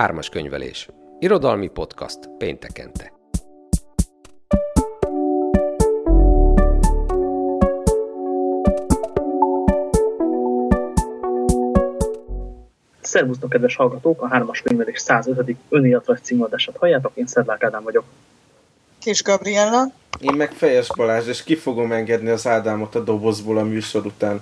Ármas könyvelés. Irodalmi podcast péntekente. Szervusztok, kedves hallgatók! A Hármas könyvelés 105. önéletrajz címadását halljátok, én Szedlák Ádám vagyok. Kis Gabriella. Én meg Fejes Balázs, és ki fogom engedni az Ádámot a dobozból a műsor után.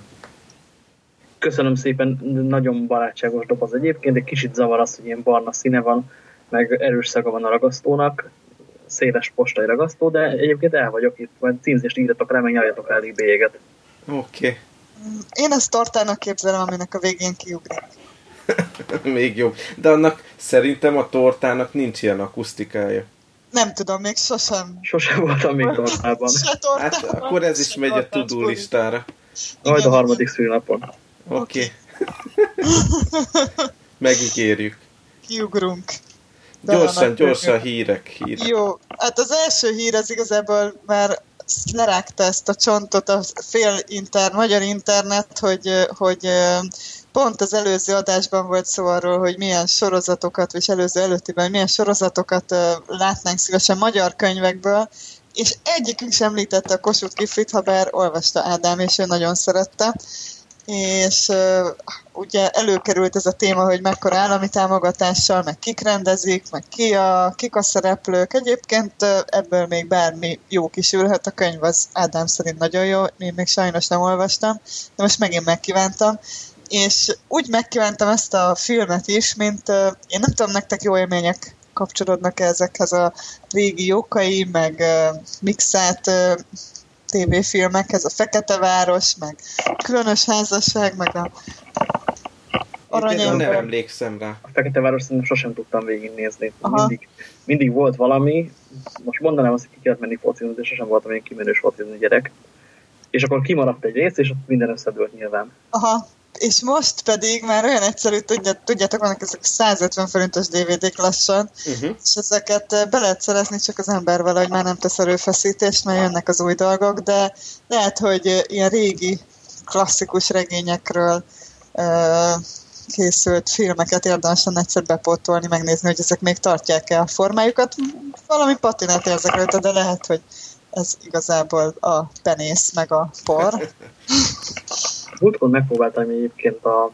Köszönöm szépen, nagyon barátságos doboz egyébként, egy kicsit zavar az, hogy ilyen barna színe van, meg erős szaga van a ragasztónak, széles postai ragasztó, de egyébként el vagyok itt, majd címzést írjatok rá, meg nyaljatok elég bélyeget. Oké. Okay. Én ezt tortának képzelem, aminek a végén kiugrik. még jobb. De annak szerintem a tortának nincs ilyen akusztikája. Nem tudom, még sosem. Sosem voltam még tortában. hát akkor ez is megy a tudó listára. Majd a harmadik szülnapon. Oké. Okay. Megígérjük. Kiugrunk. Gyorsan, gyorsan hírek, hírek. Jó, hát az első hír az igazából már lerágta ezt a csontot a fél inter, magyar internet, hogy, hogy pont az előző adásban volt szó arról, hogy milyen sorozatokat, vagy előző előttiben, milyen sorozatokat látnánk szívesen magyar könyvekből, és egyikünk sem említette a Kossuth Kiflit, ha bár olvasta Ádám, és ő nagyon szerette és ugye előkerült ez a téma, hogy mekkora állami támogatással, meg kik rendezik, meg ki a, kik a szereplők. Egyébként ebből még bármi jó kisülhet, a könyv az Ádám szerint nagyon jó, én még sajnos nem olvastam, de most megint megkívántam. És úgy megkívántam ezt a filmet is, mint én nem tudom, nektek jó élmények kapcsolódnak ezekhez a régi jókai, meg uh, mixált uh, tévéfilmekhez, a Fekete Város, meg Különös Házasság, meg a Aranyember. Nem emlékszem rá. A Fekete Város szerintem sosem tudtam végignézni. Mindig, mindig volt valami, most mondanám azt, hogy ki kellett menni focizni, de sosem voltam én kimenős focizni gyerek. És akkor kimaradt egy rész, és ott minden összedőlt nyilván. Aha, és most pedig már olyan egyszerű, tudját, tudjátok, vannak ezek 150 forintos DVD-k lassan, uh-huh. és ezeket be lehet szerezni, csak az ember valahogy már nem tesz erőfeszítést, mert jönnek az új dolgok, de lehet, hogy ilyen régi klasszikus regényekről uh, készült filmeket érdemes egyszer bepótolni, megnézni, hogy ezek még tartják-e a formájukat. Valami patinát érzek rajta, de lehet, hogy ez igazából a penész meg a por. Múltkor megpróbáltam egyébként a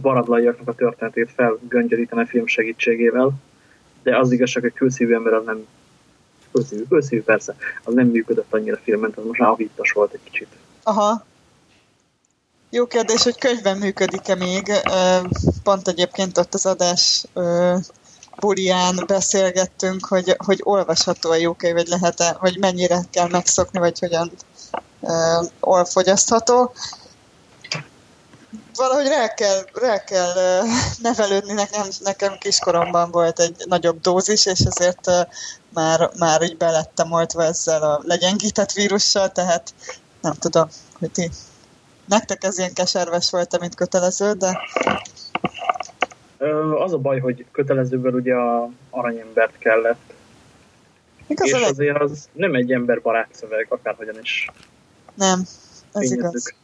baradlaiaknak a történetét felgöngyöríteni a film segítségével, de az igazság, hogy külszívű ember az nem külszívű, külszívű persze, az nem működött annyira filmen, az most ávittas volt egy kicsit. Aha. Jó kérdés, hogy könyvben működik-e még. Pont egyébként ott az adás bulián beszélgettünk, hogy, hogy olvasható a jó könyv, vagy lehet-e, vagy mennyire kell megszokni, vagy hogyan fogyasztható valahogy rá kell, rá kell nevelődni, nekem, nekem kiskoromban volt egy nagyobb dózis, és ezért már, már így belettem oltva ezzel a legyengített vírussal, tehát nem tudom, hogy ti. Nektek ez ilyen keserves volt, mint kötelező, de... Az a baj, hogy kötelezőből ugye a aranyembert kellett. Igaz, és azért az nem egy emberbarát szöveg, akárhogyan is. Nem, ez igaz.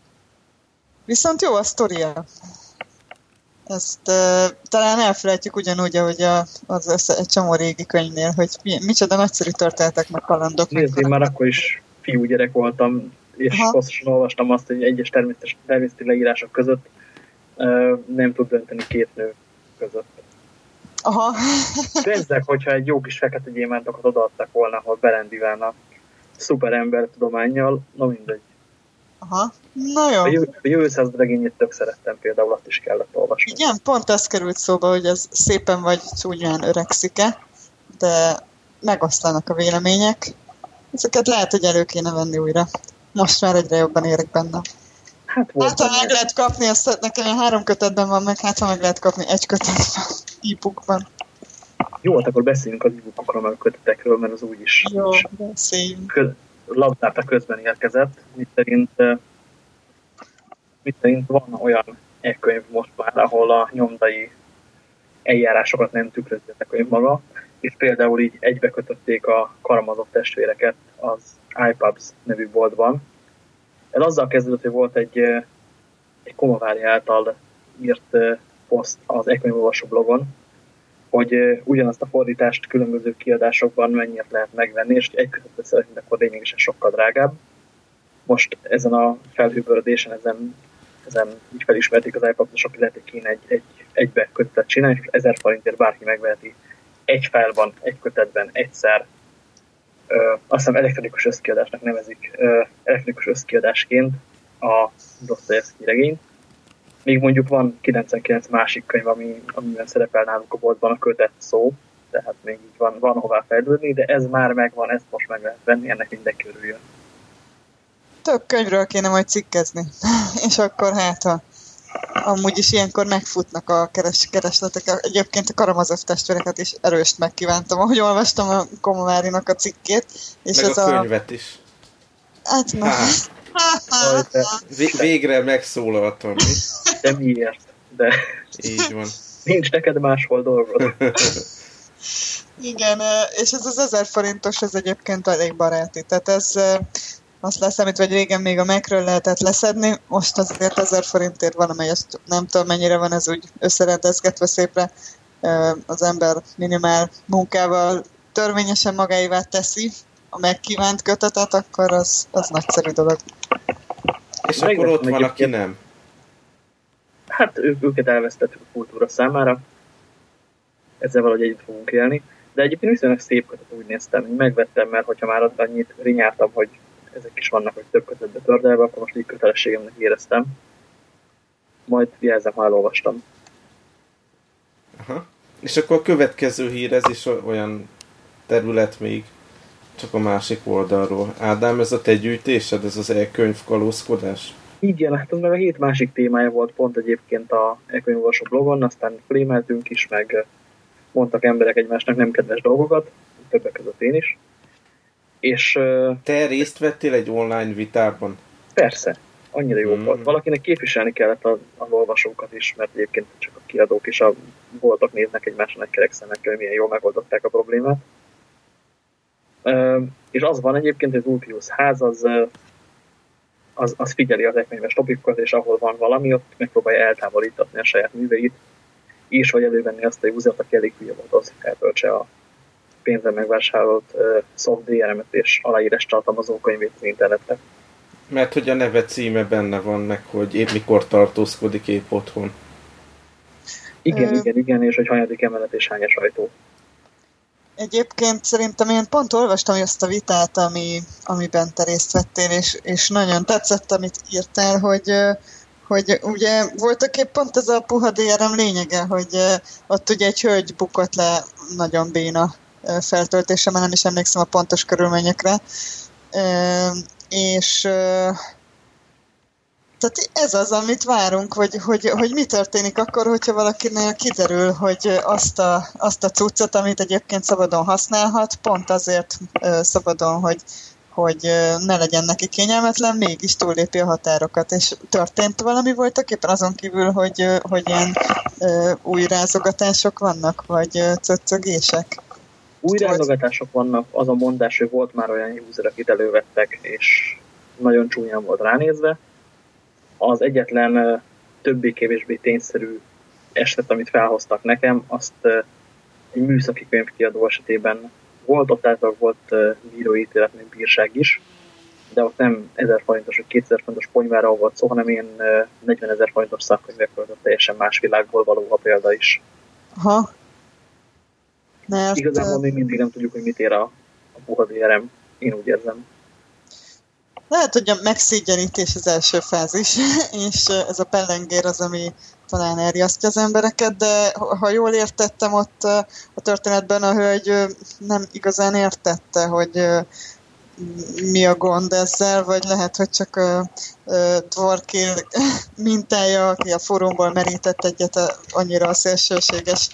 Viszont jó a sztoria. Ezt uh, talán elfelejtjük ugyanúgy, ahogy a, az össze, egy csomó régi könyvnél, hogy mi, micsoda nagyszerű történetek, meg kalandok. Nézd, én már akkor is fiú gyerek voltam, és Aha. hosszasan olvastam azt, hogy egyes természetes, természeti leírások között uh, nem tud dönteni két nő között. Aha. Pénzek, hogyha egy jó kis fekete gyémántokat odaadtak volna, ahol berendiválna szuperember tudományjal, na mindegy. Aha, na jó. A jövő, a jövő regényét tök szerettem, például azt is kellett olvasni. Igen, pont ez került szóba, hogy ez szépen vagy csúnyán öregszik-e, de megosztanak a vélemények. Ezeket lehet, hogy elő kéne venni újra. Most már egyre jobban érek benne. Hát, hát ha meg lehet kapni, azt nekem három kötetben van meg, hát ha meg lehet kapni egy kötetben, e-bookban. Jó, hát akkor beszéljünk az e-bookokról, meg a kötetekről, mert az úgyis... Jó, beszéljünk. Kö, labdáta közben érkezett, mit szerint, mit szerint van olyan e-könyv most már, ahol a nyomdai eljárásokat nem tükrözi a könyv maga, és például így egybekötötték a karamazott testvéreket az iPubs nevű boltban. Ez azzal kezdődött, hogy volt egy, egy Komavári által írt poszt az e blogon, hogy ugyanazt a fordítást különböző kiadásokban mennyit lehet megvenni, és egy kötetet szeretnék, akkor lényegesen sokkal drágább. Most ezen a felhőbördésen, ezen, ezen így felismerték az iPad-osok, hogy kéne egy, egy egybe kötetet csinálni, és 1000 forintért bárki megveheti egy fájlban, egy kötetben, egyszer. Ö, azt hiszem elektronikus összkiadásnak nevezik, ö, elektronikus összkiadásként a Dostoyevsky regényt még mondjuk van 99 másik könyv, ami, amiben szerepel nálunk a boltban a kötet szó, tehát még így van, van hová fejlődni, de ez már megvan, ezt most meg lehet venni, ennek mindenki örüljön. Több könyvről kéne majd cikkezni, és akkor hát ha amúgy is ilyenkor megfutnak a keres, keresletek. Egyébként a Karamazov testvéreket is erőst megkívántam, ahogy olvastam a Komovárinak a cikkét. És Meg ez a könyvet is. Hát, na, hát. Végre megszólaltam, mi? De miért? De... Így van. Nincs neked máshol dolgod. Igen, és ez az 1000 forintos, ez egyébként elég baráti. Tehát ez azt leszámít, hogy régen még a megről lehetett leszedni, most azért 1000 forintért van, amely ezt nem tudom mennyire van ez úgy összerendezgetve szépre az ember minimál munkával törvényesen magáévá teszi a megkívánt kötetet, akkor az, az nagyszerű dolog. És Meg akkor ott van, aki nem. Hát ők, őket elvesztettük a kultúra számára. Ezzel valahogy együtt fogunk élni. De egyébként viszonylag szép kötet úgy néztem, hogy megvettem, mert hogyha már annyit rinyáltam, hogy ezek is vannak, hogy több kötetbe tördelve, akkor most így kötelességemnek éreztem. Majd jelzem, ha elolvastam. Aha. És akkor a következő hír, ez is olyan terület még, csak a másik oldalról. Ádám, ez a te gyűjtésed, ez az e-könyv kalózkodás? Igen, hát az meg a hét másik témája volt pont egyébként a e-könyvolvasó blogon, aztán flémeltünk is, meg mondtak emberek egymásnak nem kedves dolgokat, többek között én is. És, Te részt vettél egy online vitában? Persze, annyira jó hmm. volt. Valakinek képviselni kellett az, az olvasókat is, mert egyébként csak a kiadók is a voltak néznek egymásnak egy kerek hogy milyen jól megoldották a problémát. És az van egyébként, hogy az Ulpius ház az, az, az figyeli az ekkönyves topikokat, és ahol van valami, ott megpróbálja eltávolítatni a saját műveit, és vagy elővenni azt a user aki elég hülye volt az, eltöltse a pénzzel megvásárolt uh, soft DRM-et és aláírás tartalmazó könyvét az internetre. Mert hogy a neve címe benne van meg, hogy épp mikor tartózkodik épp otthon. Igen, igen, igen, és hogy hanyadik emelet és hányas ajtó. Egyébként szerintem én pont olvastam ezt a vitát, ami, amiben te részt vettél, és, és nagyon tetszett, amit írtál, hogy, hogy ugye voltak épp pont ez a puha DRM lényege, hogy ott ugye egy hölgy bukott le nagyon béna feltöltése, mert nem is emlékszem a pontos körülményekre, és tehát ez az, amit várunk, hogy, hogy, hogy mi történik akkor, hogyha valakinél kiderül, hogy azt a, azt a cuccot, amit egyébként szabadon használhat, pont azért szabadon, hogy, hogy ne legyen neki kényelmetlen, mégis túllépi a határokat. És történt valami voltak éppen azon kívül, hogy, hogy ilyen ö, új rázogatások vannak, vagy cöccögések? Új rázogatások vannak, az a mondás, hogy volt már olyan user, akit elővettek, és nagyon csúnyán volt ránézve, az egyetlen többé-kevésbé tényszerű eset, amit felhoztak nekem, azt egy műszaki könyvkiadó esetében volt, ott által volt bírói ítélet, mint bírság is, de ott nem 1000 forintos vagy 2000 forintos ponyvára volt szó, hanem én 40 ezer forintos szakkönyvekről, teljesen más világból való a példa is. Aha. Mert... Igazából még mindig nem tudjuk, hogy mit ér a, a puha DRM, én úgy érzem. Lehet, hogy a megszégyenítés az első fázis, és ez a pellengér az, ami talán elriasztja az embereket, de ha jól értettem, ott a történetben a hölgy nem igazán értette, hogy mi a gond ezzel, vagy lehet, hogy csak a Dvorkil mintája, aki a fórumból merített egyet annyira a szélsőséges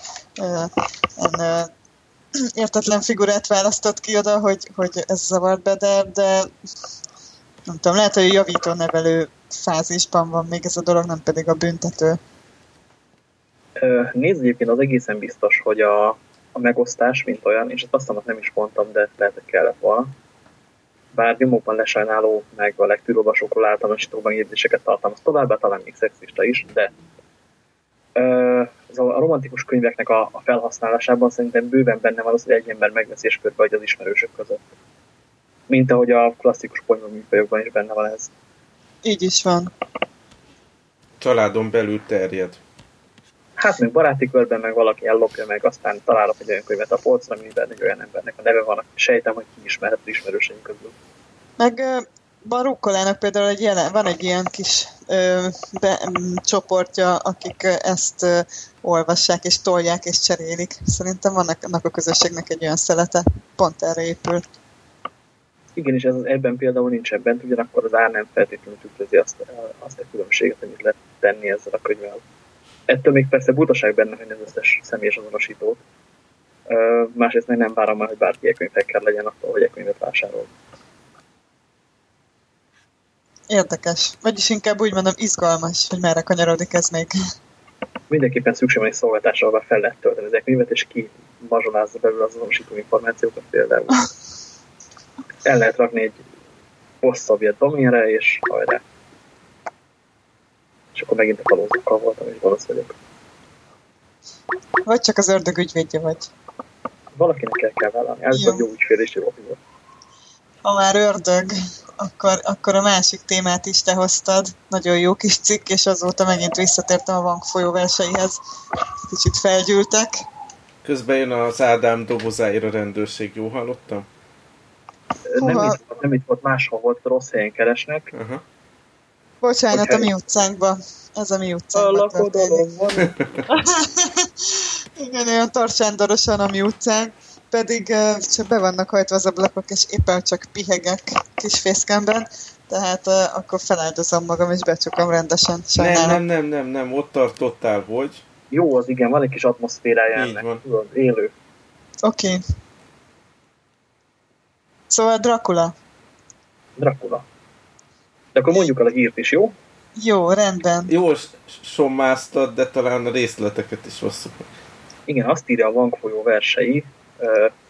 értetlen figurát választott ki oda, hogy, hogy ez zavart be, de, de nem tudom, lehet, hogy a javító nevelő fázisban van még ez a dolog, nem pedig a büntető. Nézd, egyébként az egészen biztos, hogy a, a megosztás, mint olyan, és azt nem is mondtam, de lehet, hogy kellett volna, bár nyomokban lesajnáló, meg a legtöbb olvasókról általánosítóban érzéseket tartalmaz továbbá, talán még szexista is, de ez a romantikus könyveknek a, a felhasználásában szerintem bőven benne van az, hogy egy ember megveszi és körbe az ismerősök között. Mint ahogy a klasszikus műfajokban is benne van ez. Így is van. Családon belül terjed. Hát még baráti körben meg valaki ellopja meg, aztán találok egy olyan könyvet a polcra, amiben egy olyan embernek a neve van, aki sejtem, hogy ki ismerhet ismerőseink közül. Meg Barukkolának például egy jelen, van egy ilyen kis ö, be, m, csoportja, akik ezt ö, olvassák és tolják és cserélik. Szerintem vannak annak a közösségnek egy olyan szelete, pont erre épül. Igen, és ez az ebben például nincs ebben, ugyanakkor az ár nem feltétlenül tükrözi azt, azt a különbséget, amit lehet tenni ezzel a könyvvel. Ettől még persze butaság benne, hogy az összes személyes azonosítót. Másrészt meg nem várom már, hogy bárki e könyvekkel legyen attól, hogy e könyvet vásárol. Érdekes. Vagyis inkább úgy mondom, izgalmas, hogy merre kanyarodik ez még. Mindenképpen szükség van egy szolgáltásra, ahol fel lehet tölteni ezek könyvet, és ki mazsolázza belőle az azonosító információkat például. El lehet rakni egy hosszabb doménre, és hajrá. És akkor megint a kalózokkal voltam, és gonosz vagyok. Vagy csak az ördög ügyvédje vagy. Valakinek el kell vállalni. Ez jó. jó ügyfél és jó Ha már ördög, akkor, akkor a másik témát is te hoztad. Nagyon jó kis cikk, és azóta megint visszatértem a Vank folyóverseihez. Kicsit felgyűltek. Közben jön az Ádám dobozáira rendőrség, jó hallottam? Nem itt, nem itt volt, máshol volt, rossz helyen keresnek. Uh-huh. Bocsánat, a mi utcánkba. Ez a mi utcánkba. A lakodalom van. Igen, olyan tartsándorosan a mi utcánk pedig csak be vannak hajtva az ablakok, és éppen csak pihegek kis fészkemben, tehát uh, akkor feláldozom magam, és becsukom rendesen. Sajnálom. Nem, nem, nem, nem, nem, ott tartottál, hogy? Jó, az igen, van egy kis atmoszférája Így ennek. Van. Tudod, élő. Oké. Okay. Szóval Dracula. Dracula. De akkor mondjuk el a hírt is, jó? Jó, rendben. Jó, sommáztad, de talán a részleteket is hosszuk. Igen, azt írja a Vank folyó versei,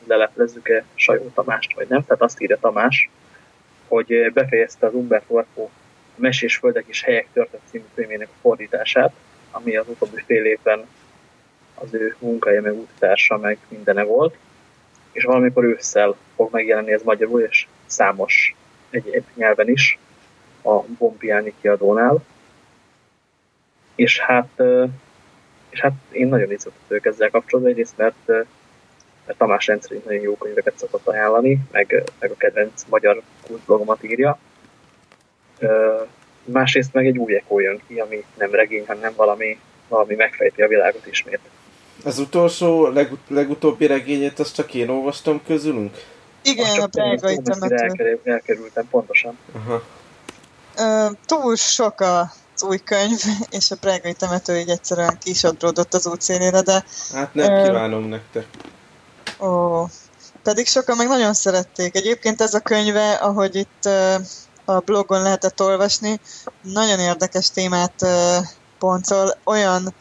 leleplezzük-e Sajó Tamást, vagy nem. Tehát azt írja Tamás, hogy befejezte az Umberto Eco Mesés Földek és Helyek Történet című könyvének a fordítását, ami az utóbbi fél évben az ő munkája, meg úttársa, meg mindene volt, és valamikor ősszel fog megjelenni ez magyarul, és számos egy, egy nyelven is a Bompiáni kiadónál. És hát, és hát én nagyon izgatott vagyok ezzel kapcsolatban, egyrészt mert mert Tamás rendszerint nagyon jó könyveket szokott ajánlani, meg, meg a kedvenc magyar kultblogomat írja. Másrészt meg egy új ekó jön ki, ami nem regény, hanem valami, valami megfejti a világot ismét. Az utolsó, legut legutóbbi regényét azt csak én olvastam közülünk? Igen, a belgai temető. Elkerültem, pontosan. Aha. Uh, túl sok az új könyv, és a prágai temető így egyszerűen kisodródott az útszélére, de... Hát nem uh, kívánom nektek. Ó, pedig sokan meg nagyon szerették. Egyébként ez a könyve, ahogy itt a blogon lehetett olvasni, nagyon érdekes témát pontol, olyan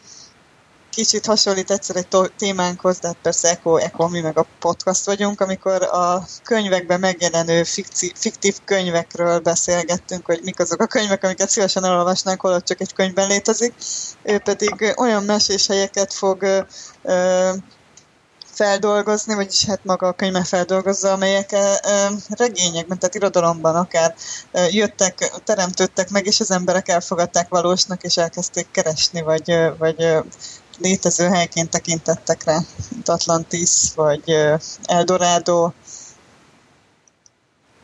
kicsit hasonlít egyszer egy témánkhoz, de hát persze Eko, Eko, mi meg a podcast vagyunk, amikor a könyvekben megjelenő fikci, fiktív könyvekről beszélgettünk, hogy mik azok a könyvek, amiket szívesen elolvasnánk, holott csak egy könyvben létezik. Ő pedig olyan mesés helyeket fog ö, feldolgozni, vagyis hát maga a könyve feldolgozza, amelyek regényekben, tehát irodalomban akár jöttek, teremtődtek meg, és az emberek elfogadták valósnak, és elkezdték keresni, vagy, vagy létező helyként tekintettek rá, mint Atlantis, vagy Eldorado.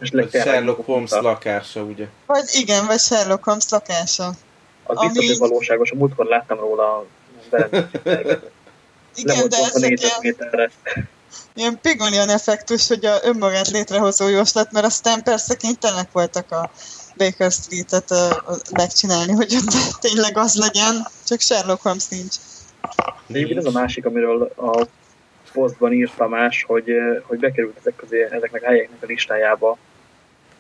És vagy Sherlock Holmes lakása, ugye? Vagy igen, vagy Sherlock Holmes lakása. Az ami... biztos, hogy valóságos. A múltkor láttam róla a igen, de ezek ilyen, ilyen pigolian effektus, hogy a önmagát létrehozó jóslat, mert aztán persze kénytelenek voltak a Baker Street-et megcsinálni, hogy ott tényleg az legyen, csak Sherlock Holmes nincs. De ez a másik, amiről a posztban írt Tamás, hogy, hogy bekerült ezek közé, ezeknek a helyeknek a listájába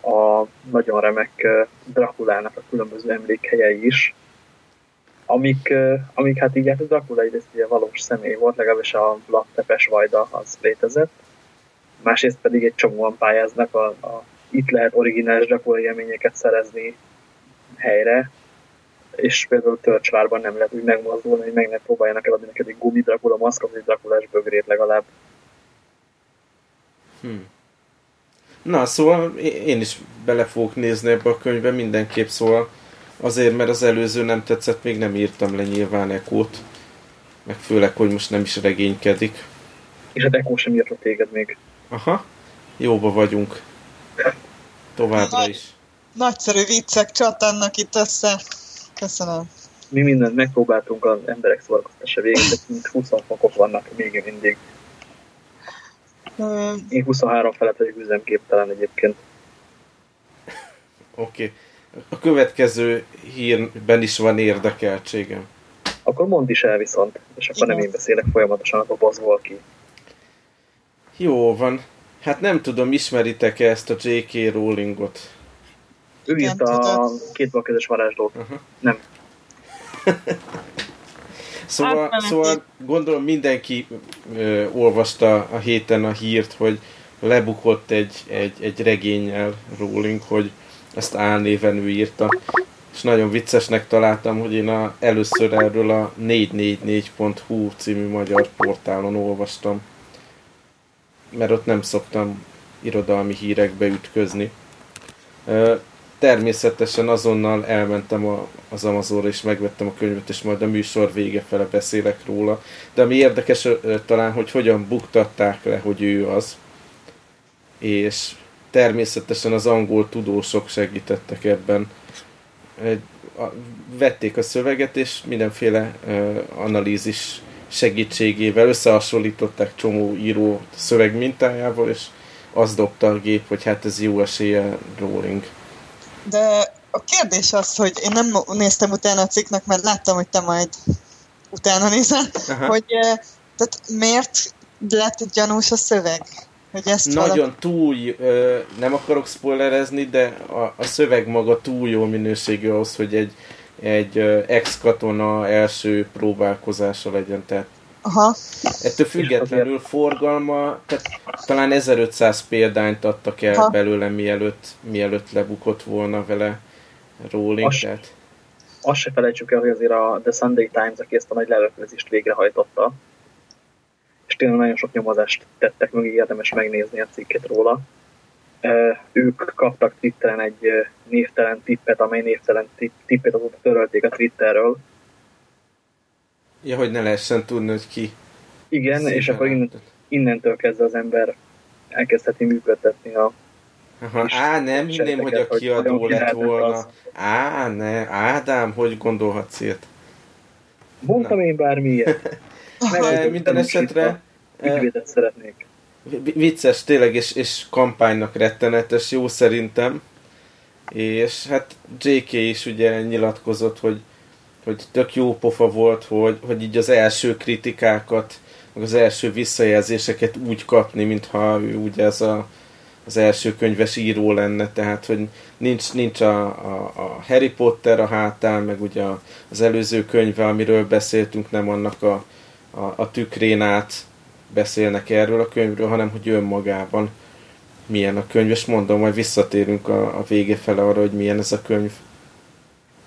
a nagyon remek Drakulának a különböző emlékhelyei is, amik, amik hát így hát a Dracula egyrészt ugye valós személy volt, legalábbis a Vlad Tepes Vajda az létezett. Másrészt pedig egy csomóan pályáznak, a, a, itt lehet originális Dracula élményeket szerezni helyre. és például törcsvárban nem lehet úgy megmozdulni, hogy meg ne próbáljanak eladni neked egy gumidrakula maszkot, vagy drakulás bögrét legalább. Hmm. Na, szóval én is bele fogok nézni ebbe a könyvbe mindenképp, szóval azért, mert az előző nem tetszett, még nem írtam le nyilván Ekót, meg főleg, hogy most nem is regénykedik. És a Ekó sem írta téged még. Aha, jóba vagyunk. Továbbra is. Nagyszerű viccek csatannak itt össze. Köszönöm. Mi mindent megpróbáltunk az emberek szórakoztása végén, de mint 20 fokok vannak még mindig. Én 23 felett vagyok üzemképtelen egyébként. Oké. Okay. A következő hírben is van érdekeltségem. Akkor mondd is el viszont, és akkor Igen. nem én beszélek folyamatosan, a bozból ki. Jó van. Hát nem tudom, ismeritek-e ezt a J.K. Rowlingot? Ő írt a két balkezes varázslót. Uh-huh. Nem. Szóval, szóval gondolom mindenki ö, olvasta a héten a hírt, hogy lebukott egy, egy, egy regényel Rowling, hogy ezt álnéven ő írta. És nagyon viccesnek találtam, hogy én a, először erről a 444.hu című magyar portálon olvastam. Mert ott nem szoktam irodalmi hírekbe ütközni. Természetesen azonnal elmentem a, az Amazonra és megvettem a könyvet, és majd a műsor vége fele beszélek róla. De ami érdekes talán, hogy hogyan buktatták le, hogy ő az. És természetesen az angol tudósok segítettek ebben. Vették a szöveget, és mindenféle analízis segítségével összehasonlították csomó író szöveg mintájával, és az dobta a gép, hogy hát ez jó esélye Rowling. De a kérdés az, hogy én nem néztem utána a cikknek, mert láttam, hogy te majd utána nézel, Aha. hogy tehát miért lett gyanús a szöveg? Hogy ezt Nagyon valami... túl, nem akarok spoilerezni, de a, a szöveg maga túl jó minőségű ahhoz, hogy egy, egy ex-katona első próbálkozása legyen, tehát Aha. Ettől függetlenül forgalma, tehát talán 1500 példányt adtak el Aha. belőle, mielőtt, mielőtt lebukott volna vele Rowling. Azt, tehát. azt se felejtsük el, hogy azért a The Sunday Times, aki ezt a nagy lelöközést végrehajtotta, és tényleg nagyon sok nyomozást tettek mögé, érdemes megnézni a cikket róla. Ők kaptak Twitteren egy névtelen tippet, amely névtelen tippet azóta törölték a Twitterről, Ja, hogy ne lehessen tudni, hogy ki. Igen, Szépen és akkor innen, innentől kezdve az ember elkezdheti működtetni a Aha, á, nem hinném, hogy a kiadó hogy lett volna. Az. Á, ne, Ádám, hogy gondolhatsz ilyet? Mondtam én bármilyet. Meg, minden esetre... Ügyvédet szeretnék. Vicces tényleg, és, és kampánynak rettenetes, jó szerintem. És hát JK is ugye nyilatkozott, hogy hogy tök jó pofa volt, hogy, hogy így az első kritikákat, meg az első visszajelzéseket úgy kapni, mintha ő ugye ez a, az első könyves író lenne, tehát hogy nincs, nincs a, a, a Harry Potter a hátán, meg ugye az előző könyve, amiről beszéltünk, nem annak a, a, a tükrén át beszélnek erről a könyvről, hanem hogy önmagában milyen a könyv, és mondom, majd visszatérünk a, a vége fele arra, hogy milyen ez a könyv.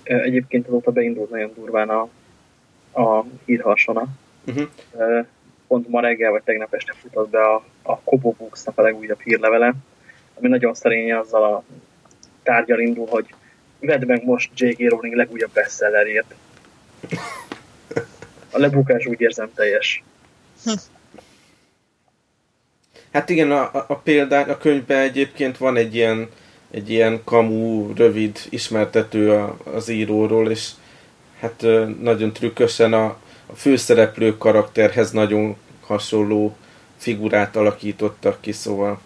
Egyébként azóta beindult nagyon durván a, a hírharsona. Uh-huh. Pont ma reggel vagy tegnap este futott be a, a Kobo Books-nak a legújabb hírlevele, ami nagyon szerényen azzal a tárgyal indul, hogy vedd meg most J.K. Rowling legújabb bestsellerjét. A lebukás úgy érzem teljes. Hát igen, a, a, a a könyvben egyébként van egy ilyen egy ilyen kamú, rövid ismertető a, az íróról, és hát nagyon trükkösen a, a főszereplő karakterhez nagyon hasonló figurát alakítottak ki, szóval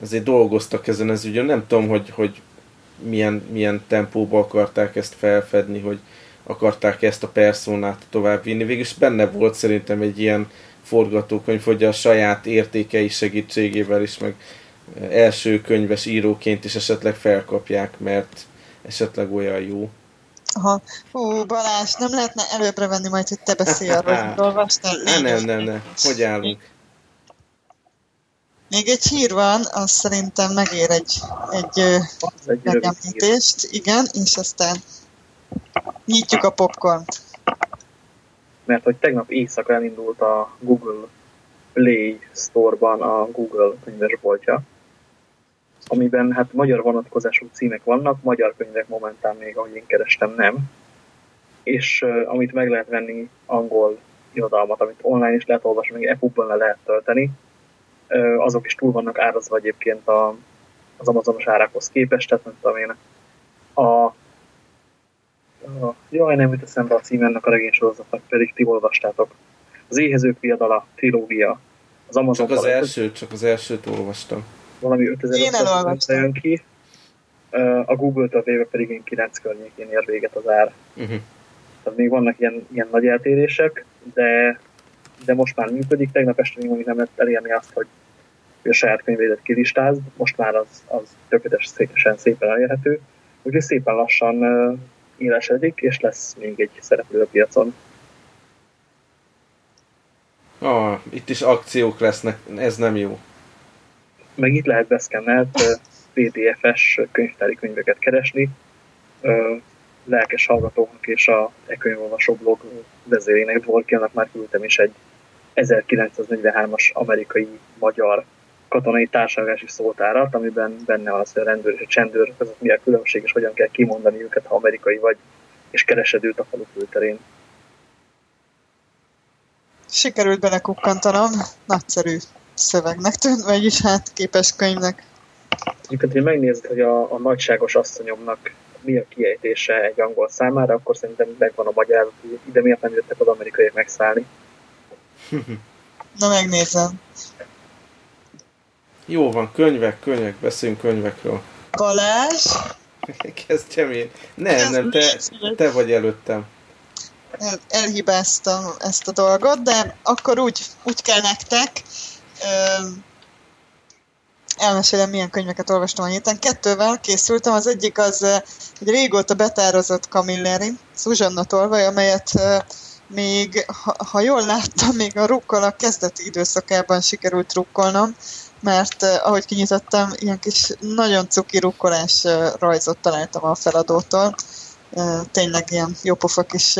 azért dolgoztak ezen az ügyön. Nem tudom, hogy, hogy milyen, milyen tempóba akarták ezt felfedni, hogy akarták ezt a personát továbbvinni. Végülis benne volt szerintem egy ilyen forgatókönyv, hogy a saját értékei segítségével is, meg első könyves íróként is esetleg felkapják, mert esetleg olyan jó. Aha. Hú, Balázs, nem lehetne előbbre venni majd, hogy te beszélj arról, hogy olvastál? Nem, nem, nem, nem. Hogy állunk? Még egy hír van, az szerintem megér egy, egy, egy megemlítést, igen, és aztán Nyitjuk a popcornt. Mert hogy tegnap éjszaka elindult a Google Play Store-ban a Google könyvesboltja, amiben hát magyar vonatkozású címek vannak, magyar könyvek momentán még, ahogy én kerestem, nem. És uh, amit meg lehet venni angol irodalmat, amit online is lehet olvasni, még e-bookban le lehet tölteni, uh, azok is túl vannak árazva egyébként a, az Amazonos árakhoz képest, tehát nem tudom. A, a, jaj, nem jut eszembe a cím ennek a regénysorozatnak, pedig ti olvastátok. Az Éhezők viadala, trilógia. Az Amazon csak az első, csak az elsőt olvastam valami 5000 jön ki, a Google-től véve pedig én 9 környékén ér véget az ár. Uh-huh. Tehát még vannak ilyen, ilyen nagy eltérések, de, de most már működik. Tegnap este még nem lehet elérni azt, hogy a saját könyvédet kilistázd, most már az, az tökéletesen szépen elérhető, úgyhogy szépen lassan élesedik, és lesz még egy szereplő a piacon. Ah, itt is akciók lesznek, ez nem jó meg itt lehet beszkennelt PDF-es könyvtári könyveket keresni. Lelkes hallgatóknak és a e-könyvolvasó blog vezérének, Dvorkiannak már küldtem is egy 1943-as amerikai-magyar katonai társadalmi szótárat, amiben benne az, hogy a rendőr és a csendőr között mi a különbség, és hogyan kell kimondani őket, ha amerikai vagy, és keresed őt a falu külterén. Sikerült belekukkantanom, nagyszerű szövegnek tűnt, vagyis hát képes könyvnek. Egyébként, hogy megnézed, hogy a, a nagyságos asszonyomnak mi a kiejtése egy angol számára, akkor szerintem megvan a magyar, hogy ide miért nem jöttek az amerikaiak megszállni. Na megnézem. Jó van, könyvek, könyvek, beszéljünk könyvekről. Balázs? Kezdjem én. Nem, nem, te, te vagy előttem. El, elhibáztam ezt a dolgot, de akkor úgy, úgy kell nektek, elmesélem, milyen könyveket olvastam a héten. Kettővel készültem, az egyik az egy régóta betározott Camilleri, Szuzsanna tolvaj, amelyet még, ha, ha jól láttam, még a rukkal a kezdeti időszakában sikerült rukkolnom, mert ahogy kinyitottam, ilyen kis nagyon cuki rukkolás rajzot találtam a feladótól. Tényleg ilyen jópofa kis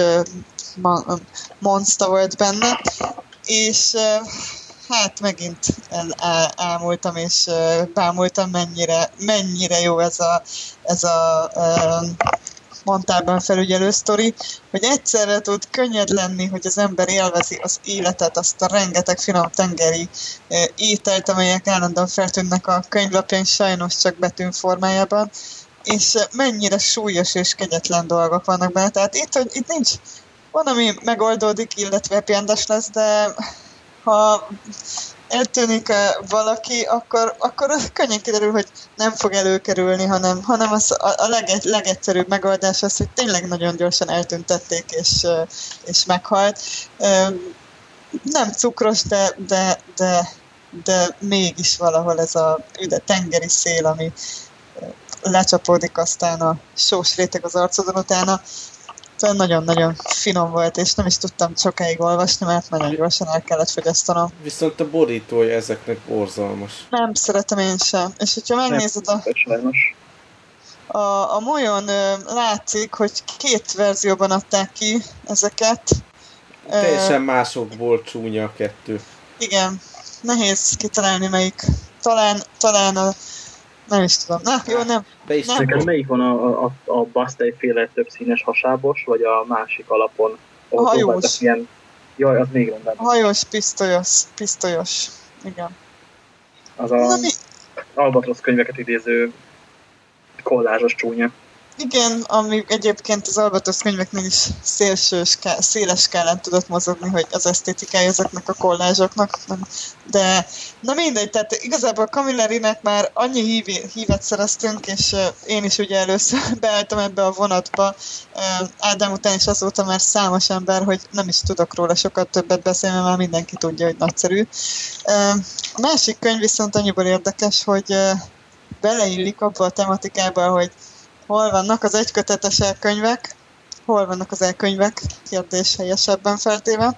monster volt benne, és hát megint el, el, elmúltam, és bámultam, mennyire, mennyire jó ez a, ez a Montában felügyelő sztori, hogy egyszerre tud könnyed lenni, hogy az ember élvezi az életet, azt a rengeteg finom tengeri uh, ételt, amelyek állandóan feltűnnek a könyvlapján, sajnos csak betűn formájában, és uh, mennyire súlyos és kegyetlen dolgok vannak benne. Tehát itt, hogy itt nincs, van, ami megoldódik, illetve piendes lesz, de ha eltűnik valaki, akkor, akkor könnyen kiderül, hogy nem fog előkerülni, hanem, hanem az a, a leg, legegyszerűbb megoldás az, hogy tényleg nagyon gyorsan eltüntették, és, és meghalt. Nem cukros, de, de, de, de mégis valahol ez a üde tengeri szél, ami lecsapódik aztán a sós réteg az arcodon utána, nagyon-nagyon finom volt, és nem is tudtam sokáig olvasni, mert nagyon gyorsan el kellett fogyasztanom. Viszont a borítója ezeknek borzalmas. Nem szeretem én sem. És hogyha megnézed a... A, a molyon látszik, hogy két verzióban adták ki ezeket. Teljesen másokból csúnya a kettő. Igen. Nehéz kitalálni melyik. Talán, talán a nem is tudom. Na, jó, nem. Be is nem. Neked melyik van a, a, a Bastei féle több színes hasábos, vagy a másik alapon? A hajós. Ilyen... Jaj, az még rendben. A hajós, pisztolyos, pisztolyos. Igen. Az a Na, mi? Albatrosz könyveket idéző kollázsos csúnya. Igen, ami egyébként az Albatrosz könyveknél is szélsős, széles skálán tudott mozogni, hogy az esztétikája ezeknek a kollázsoknak. De na mindegy, tehát igazából Camillerinek már annyi hív, hívet szereztünk, és én is ugye először beálltam ebbe a vonatba. Ádám után is azóta már számos ember, hogy nem is tudok róla sokat többet beszélni, mert már mindenki tudja, hogy nagyszerű. A másik könyv viszont annyiból érdekes, hogy beleillik abba a tematikába, hogy hol vannak az egykötetes elkönyvek, hol vannak az elkönyvek, kérdés helyesebben feltéve.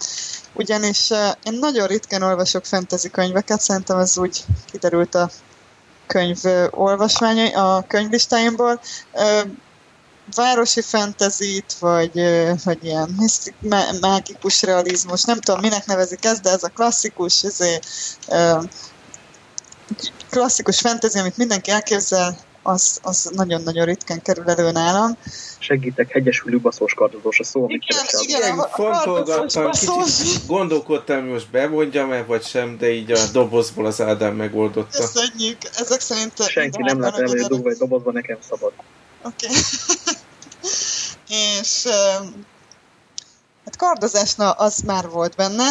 Ugyanis uh, én nagyon ritkán olvasok fantasy könyveket, szerintem ez úgy kiderült a könyv uh, olvasmányai, a könyvlistáimból. Uh, városi fentezit, vagy, vagy ilyen misztik, mágikus realizmus, nem tudom, minek nevezik ezt, de ez a klasszikus, ezért, klasszikus fentezi, amit mindenki elképzel, az, az nagyon-nagyon ritkán kerül elő nálam. Segítek, hegyes lubaszós kardozós a szó, amit igen, igen, fontolgattam, kicsit gondolkodtam, hogy most bemondjam-e, vagy sem, de így a dobozból az Ádám megoldotta. Köszönjük, ezek szerint... Senki nem lát el, hogy a dobozban nekem szabad. Oké. Okay. És hát kardozásna az már volt benne,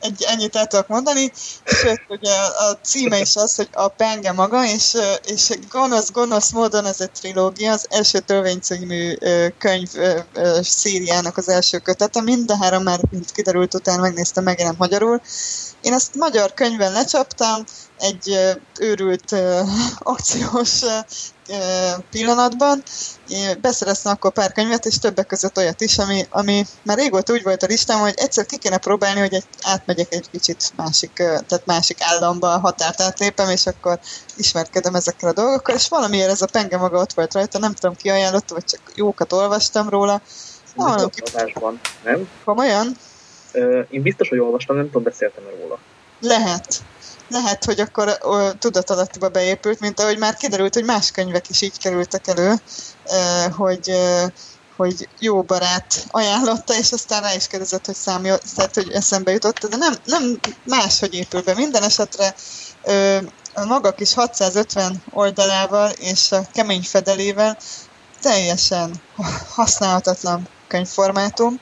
egy, ennyit el tudok mondani, sőt, ugye a címe is az, hogy a penge maga, és, és gonosz-gonosz módon ez egy trilógia, az első törvény című könyv szíriának az első kötete, mind a három már, mint kiderült, utána megnéztem, megjelent magyarul. Én ezt magyar könyvben lecsaptam, egy őrült akciós pillanatban. Beszereztem akkor pár könyvet, és többek között olyat is, ami, ami már régóta úgy volt a listám, hogy egyszer ki kéne próbálni, hogy egy, átmegyek egy kicsit másik, tehát másik államba a határt átlépem, és akkor ismerkedem ezekkel a dolgokkal, és valamiért ez a penge maga ott volt rajta, nem tudom ki ajánlotta, vagy csak jókat olvastam róla. Valaki... nem? Komolyan? Én biztos, hogy olvastam, nem tudom, beszéltem róla. Lehet. Lehet, hogy akkor ö, tudatalattiba beépült, mint ahogy már kiderült, hogy más könyvek is így kerültek elő, hogy, hogy jó barát ajánlotta, és aztán rá is kérdezett, hogy számja, tehát, hogy eszembe jutott, de nem, nem máshogy épül be. Minden esetre a maga kis 650 oldalával és a kemény fedelével teljesen használhatatlan könyvformátum,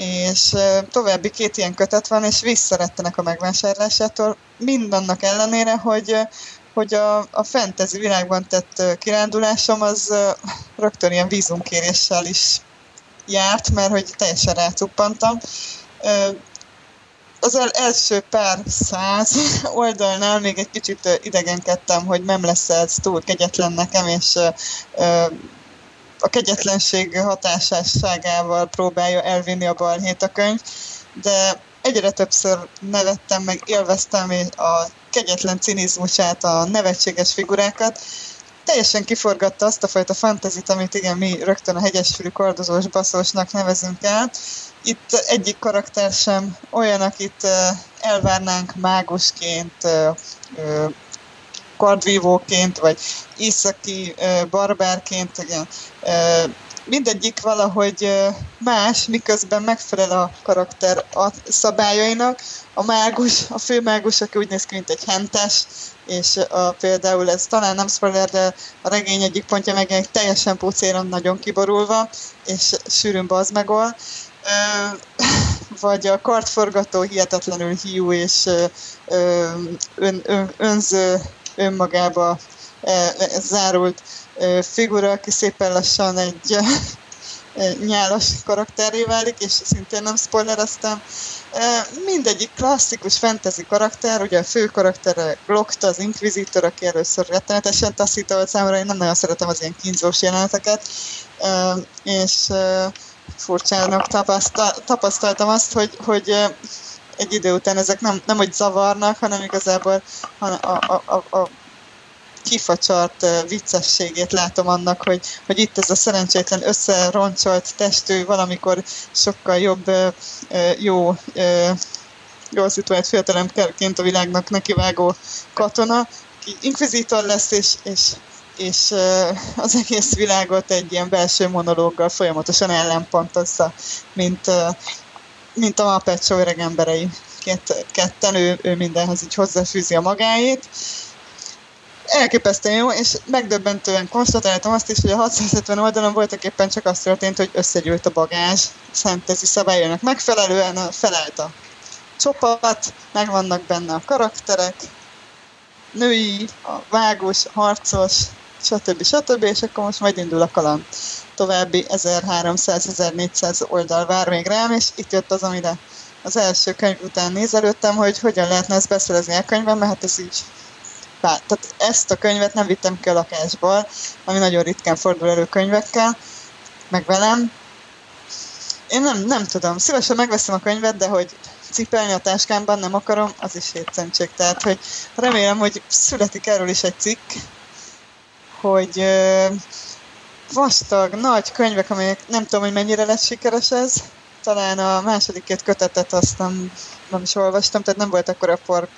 és további két ilyen kötet van, és visszarettenek a megvásárlásától, mindannak ellenére, hogy, hogy a, a fantasy világban tett kirándulásom az rögtön ilyen vízumkéréssel is járt, mert hogy teljesen rácuppantam. Az első pár száz oldalnál még egy kicsit idegenkedtem, hogy nem lesz ez túl kegyetlen nekem, és a kegyetlenség hatásosságával próbálja elvinni a balhét a könyv, de egyre többször nevettem, meg élveztem a kegyetlen cinizmusát, a nevetséges figurákat, teljesen kiforgatta azt a fajta fantazit, amit igen, mi rögtön a hegyesfülű kardozós baszósnak nevezünk el. Itt egyik karakter sem olyan, akit elvárnánk mágusként, kardvívóként, vagy északi barbárként, igen, mindegyik valahogy más, miközben megfelel a karakter a szabályainak. A mágus, a fő mágus, aki úgy néz ki, mint egy hentes, és a, például ez talán nem spoiler, de a regény egyik pontja meg teljesen pucéron nagyon kiborulva, és sűrűn bazmegol. Vagy a kartforgató hihetetlenül hiú és ön, ön, önző önmagába zárult figura, aki szépen lassan egy nyálas karakteré válik, és szintén nem spoilereztem. Mindegyik klasszikus fantasy karakter, ugye a fő karaktere Glokta, az Inquisitor, aki először rettenetesen taszított számomra, én nem nagyon szeretem az ilyen kínzós jeleneteket, és furcsának tapasztaltam azt, hogy, hogy egy idő után ezek nem, nem hogy zavarnak, hanem igazából a, a, a, a kifacsart viccességét látom annak, hogy, hogy itt ez a szerencsétlen összeroncsolt testű, valamikor sokkal jobb, jó, jól szituált fiatalemként a világnak nekivágó katona, aki inkvizitor lesz, és, és, és az egész világot egy ilyen belső monológgal folyamatosan ellenpontozza, mint, mint a Show öreg emberei ketten, ő, ő mindenhez így hozzáfűzi a magáét, elképesztően jó, és megdöbbentően konstatáltam azt is, hogy a 650 oldalon voltak éppen csak az történt, hogy összegyűlt a bagázs, szentezi szabályának megfelelően felelt a csapat, megvannak benne a karakterek, női, a vágos, harcos, stb. stb. és akkor most majd indul a kaland. További 1300-1400 oldal vár még rám, és itt jött az, amire az első könyv után nézelődtem, hogy hogyan lehetne ezt beszerezni a könyvben, mert hát ez így tehát ezt a könyvet nem vittem ki a lakásból, ami nagyon ritkán fordul elő könyvekkel, meg velem. Én nem, nem tudom, szívesen megveszem a könyvet, de hogy cipelni a táskámban nem akarom, az is hétszentség. Tehát, hogy remélem, hogy születik erről is egy cikk, hogy vastag, nagy könyvek, amelyek nem tudom, hogy mennyire lesz sikeres ez. Talán a második két kötetet azt nem, nem is olvastam, tehát nem volt akkor a por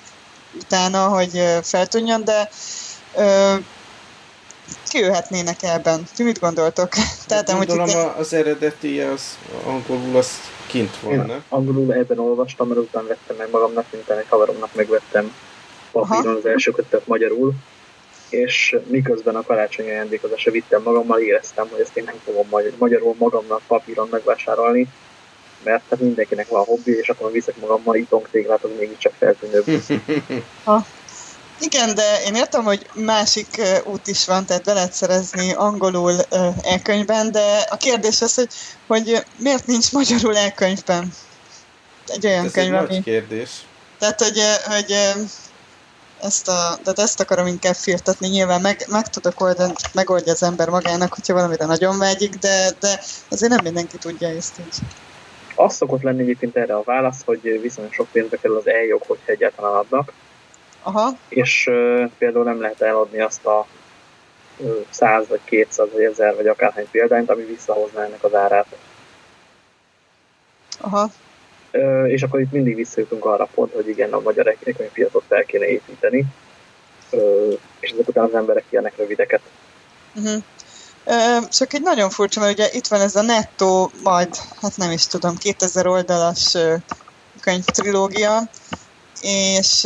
utána, hogy feltűnjön, de ö, kijöhetnének ebben. Ti mit gondoltok? Tehát, hát gondolom hogy itt... az eredeti az angolul az kint van, Én ne? angolul ebben olvastam, mert utána vettem meg magamnak, mint egy haveromnak megvettem papíron Aha. az első kötetet magyarul, és miközben a karácsonyi ajándékozásra vittem magammal, éreztem, hogy ezt én nem fogom magyarul magamnak papíron megvásárolni, mert hát mindenkinek van hobbi, és akkor viszek magammal itong téglát, az mégiscsak feltűnőbb. ha. Igen, de én értem, hogy másik út is van, tehát be lehet szerezni angolul elkönyvben, de a kérdés az, hogy, hogy miért nincs magyarul elkönyvben egy olyan Ez könyv, egy ami... kérdés. Tehát, hogy, hogy ezt, a, tehát ezt akarom inkább firtatni, nyilván meg, meg tudok oldani, megoldja az ember magának, hogyha valamire nagyon vágyik, de, de azért nem mindenki tudja ezt így. Az szokott lenni egyébként erre a válasz, hogy viszonylag sok pénzbe kerül az eljog, hogyha egyáltalán adnak. Aha. És uh, például nem lehet eladni azt a uh, 100 vagy 200 vagy 1000 vagy akárhány példányt, ami visszahozná ennek az árát. Aha. És akkor itt mindig visszajutunk arra pont, hogy igen, a magyar piacot fel kéne építeni, és ezek után az emberek ilyenek rövideket. Uh-huh. Csak egy nagyon furcsa, mert ugye itt van ez a nettó, majd, hát nem is tudom, 2000 oldalas könyvtrilógia, és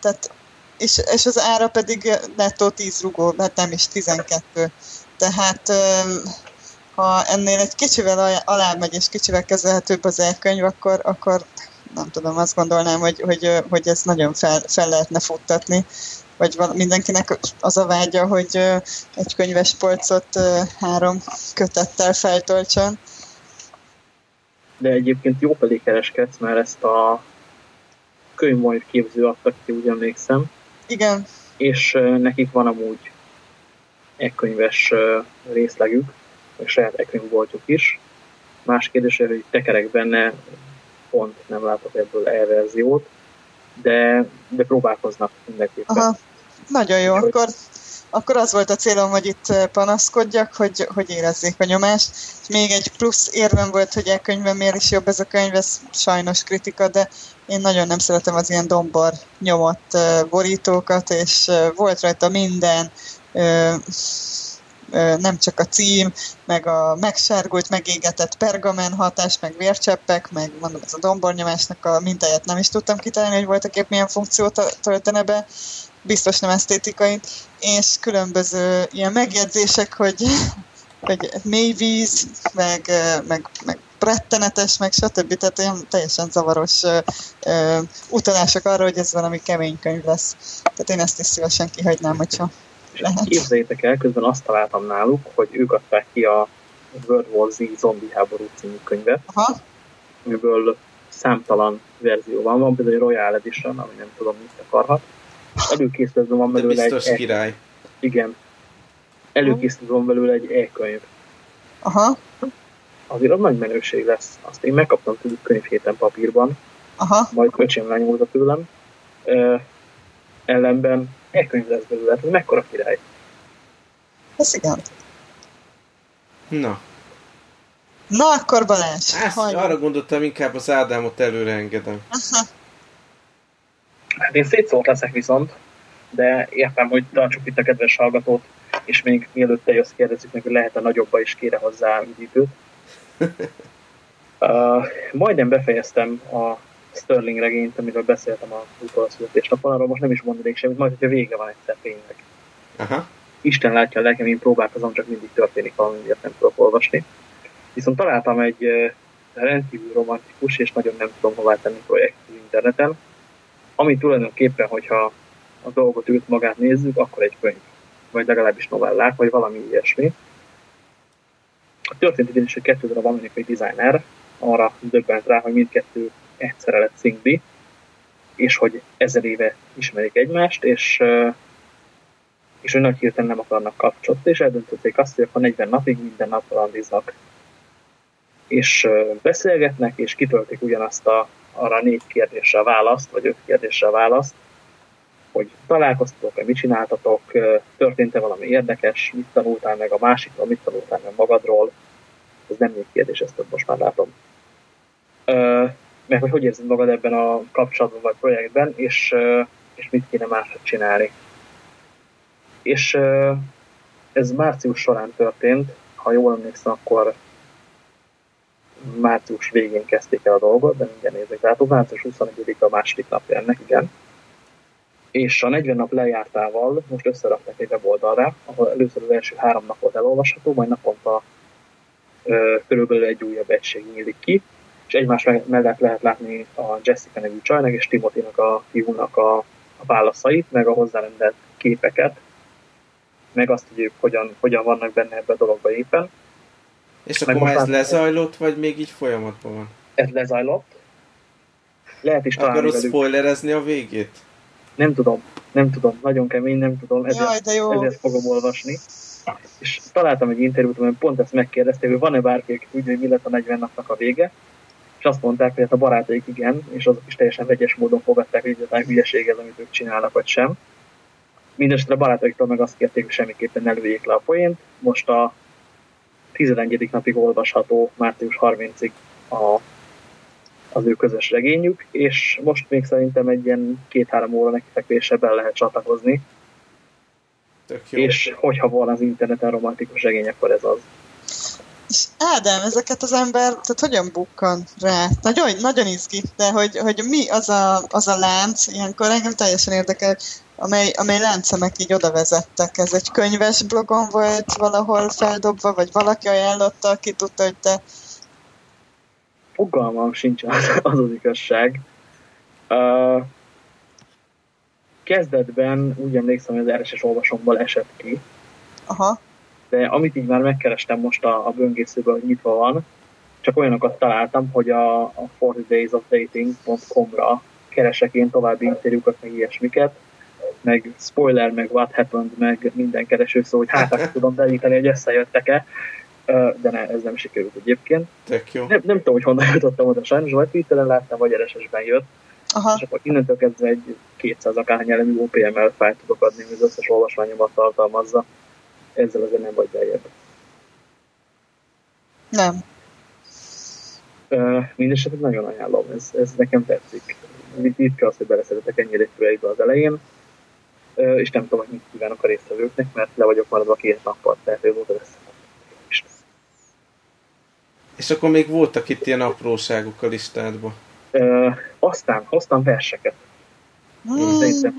tehát és, és az ára pedig nettó 10 rugó, hát nem is 12. Tehát ha ennél egy kicsivel alá megy, és kicsivel kezelhetőbb az elkönyv, akkor, akkor nem tudom, azt gondolnám, hogy, hogy, hogy ez nagyon fel, fel lehetne futtatni vagy mindenkinek az a vágya, hogy egy könyves polcot három kötettel feltöltsön. De egyébként jó pedig kereskedsz, mert ezt a könyvmajv képző adtak ki, úgy emlékszem. Igen. És nekik van amúgy e-könyves részlegük, vagy saját e-könyvboltjuk is. Más kérdés, hogy tekerek benne, pont nem látok ebből e-verziót, de, de próbálkoznak mindenképpen. Aha. Nagyon jó, akkor, akkor az volt a célom, hogy itt panaszkodjak, hogy, hogy érezzék a nyomást. Még egy plusz érvem volt, hogy e könyvben miért is jobb ez a könyv, ez sajnos kritika, de én nagyon nem szeretem az ilyen dombor nyomott borítókat, és volt rajta minden, nem csak a cím, meg a megsárgult, megégetett pergamen hatás, meg vércseppek, meg mondom, ez a dombornyomásnak a mintáját nem is tudtam kitalálni, hogy voltak épp milyen funkciót töltene be, biztos nem esztétikai, és különböző ilyen megjegyzések, hogy, hogy mély víz, meg, meg, meg rettenetes, meg stb. Tehát olyan teljesen zavaros uh, uh, utalások arra, hogy ez valami kemény könyv lesz. Tehát én ezt is szívesen kihagynám, hogyha lehet. Képzeljétek el, közben azt találtam náluk, hogy ők adták ki a World War Z zombi háború című könyvet, Aha. amiből számtalan verzió van. Van például egy Royal Edition, ami nem tudom, mit akarhat előkészítve van belőle egy király. Igen. Előkészítve van belőle egy e-könyv. Aha. Azért az nagy menőség lesz. Azt én megkaptam tőlük könyvhéten papírban. Aha. Majd köcsém lányolta tőlem. Uh, ellenben e-könyv lesz belőle. Hát ez mekkora király. Ez igen. Na. Na, akkor Balázs. Ezt arra gondoltam, inkább az Ádámot előre engedem. Aha. Hát én szétszólt leszek viszont, de értem, hogy tartsuk itt a kedves hallgatót, és még mielőtt te jössz kérdezzük meg, hogy lehet-e nagyobba is kére hozzá üdítőt. Uh, majdnem befejeztem a Sterling regényt, amiről beszéltem a utolsó születésnapon, arról most nem is mondanék semmit, majd hogyha vége van egyszer tényleg. Aha. Isten látja a lelkem, én próbálkozom, csak mindig történik valami, miért nem tudok olvasni. Viszont találtam egy rendkívül romantikus, és nagyon nem tudom hová tenni projekt interneten, ami tulajdonképpen, hogyha a dolgot ült magát nézzük, akkor egy könyv, vagy legalábbis novellák, vagy valami ilyesmi. Történt ugyanis, hogy kettő darab amerikai designer arra döbbent rá, hogy mindkettő egyszerre lett szingli, és hogy ezer éve ismerik egymást, és, és hogy nagy hirtelen nem akarnak kapcsolatot, és eldöntötték azt, hogy akkor 40 napig minden nap randiznak. És beszélgetnek, és kitöltik ugyanazt a arra négy kérdésre választ, vagy öt kérdésre választ, hogy találkoztatok-e, mit csináltatok, történt-e valami érdekes, mit tanultál meg a másikról, mit tanultál meg magadról. Ez nem még kérdés, ezt most már látom. Meg hogy hogy érzed magad ebben a kapcsolatban vagy projektben, és, és mit kéne máshogy csinálni. És ez március során történt, ha jól emlékszem, akkor március végén kezdték el a dolgot, de mindjárt nézzük. Tehát március 21 a második napja ennek, igen. És a 40 nap lejártával most összerakták egy weboldalra, ahol először az első három napot elolvasható, majd naponta ö, körülbelül egy újabb egység nyílik ki, és egymás mellett lehet látni a Jessica nevű csajnak és Timothy-nak a fiúnak a, a válaszait, meg a hozzárendelt képeket, meg azt, hogy ők hogyan, hogyan vannak benne ebbe a dologba éppen. És akkor már ez lezajlott, vagy még így folyamatban van? Ez lezajlott. Lehet is találni Akarod velük. spoilerezni a végét? Nem tudom, nem tudom, nagyon kemény, nem tudom, ezért, Jaj, de jó. ezért fogom olvasni. És találtam egy interjút, amiben pont ezt megkérdezték, hogy van-e bárki, aki tudja, hogy mi lett a 40 napnak a vége, és azt mondták, hogy hát a barátaik igen, és azok is teljesen vegyes módon fogadták, hogy egyáltalán hülyeség ez, amit ők csinálnak, vagy sem. Mindenesetre a barátaiktól meg azt kérték, hogy semmiképpen ne lőjék le a poént. Most a 11. napig olvasható március 30-ig a, az ő közös regényük, és most még szerintem egy ilyen két-három óra nekifekvésebb el lehet csatlakozni. És hogyha van az interneten romantikus regény, akkor ez az. És Ádám, ezeket az ember, tehát hogyan bukkan rá? Nagyon, nagyon izgi, de hogy, hogy mi az a, az a lánc, ilyenkor engem teljesen érdekel, amely, amely láncemek így oda vezettek. Ez egy könyves blogon volt valahol feldobva, vagy valaki ajánlotta, aki tudta, hogy te... Fogalmam sincs az az, az igazság. Uh, kezdetben úgy emlékszem, hogy az RSS olvasomból esett ki. Aha. De amit így már megkerestem most a, a böngészőben, hogy nyitva van, csak olyanokat találtam, hogy a, a 40 days of dating.com-ra keresek én további interjúkat, meg ilyesmiket, meg spoiler, meg what happened, meg minden kereső szó, hogy hát akkor tudom beállítani, hogy összejöttek-e, de ne, ez nem sikerült egyébként. Tök jó. Nem, nem tudom, hogy honnan jutottam oda, sajnos vagy Twitteren láttam, vagy RSS-ben jött, Aha. és akkor innentől kezdve egy 200 akárhány elemű OPML fájt tudok adni, hogy az összes olvasmányomat tartalmazza. Ezzel azért nem vagy beljebb. Nem. Uh, Mindenesetre nagyon ajánlom, ez, ez nekem tetszik. Ritka az, hogy beleszeretek ennyire egy projektbe az elején, uh, és nem tudom, hogy mit kívánok a résztvevőknek, mert le vagyok maradva két nappal, tehát ő volt lesz. És akkor még voltak itt ilyen apróságok a listádban. Uh, aztán hoztam verseket. Szerintem